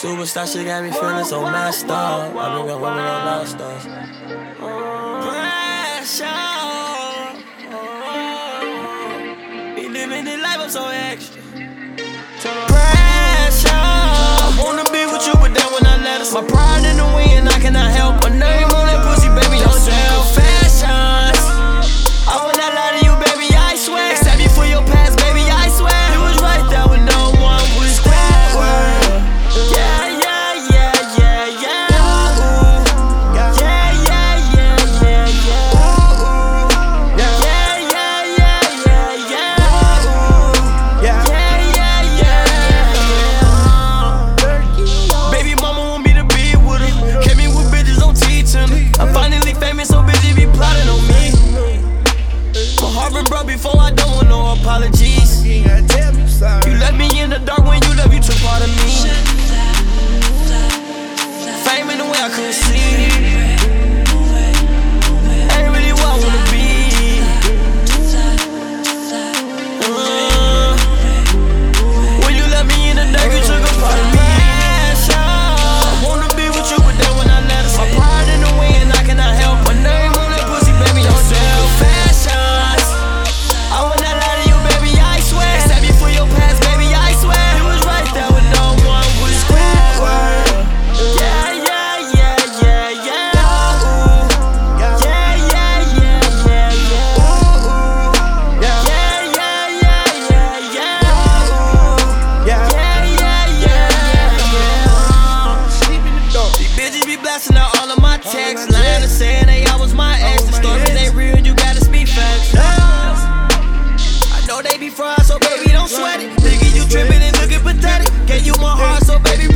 Superstar shit got me feeling so messed up. I've been going with on lost stars. Pressure. Be living this life, I'm so extra. Pressure. I wanna be with you, but then when I let us, my pride in the way, and I cannot help my name on that pussy, baby. Yourself, apologies. You ain't gotta tell me sorry. You left me in the dark when you left, you took part of me. Out all of my texts. Lying and saying they I was my ex. The stories ain't real, you gotta speak facts. I know they be fried, so baby, don't sweat it. Thinking you tripping and looking pathetic. Gave you my heart, so baby,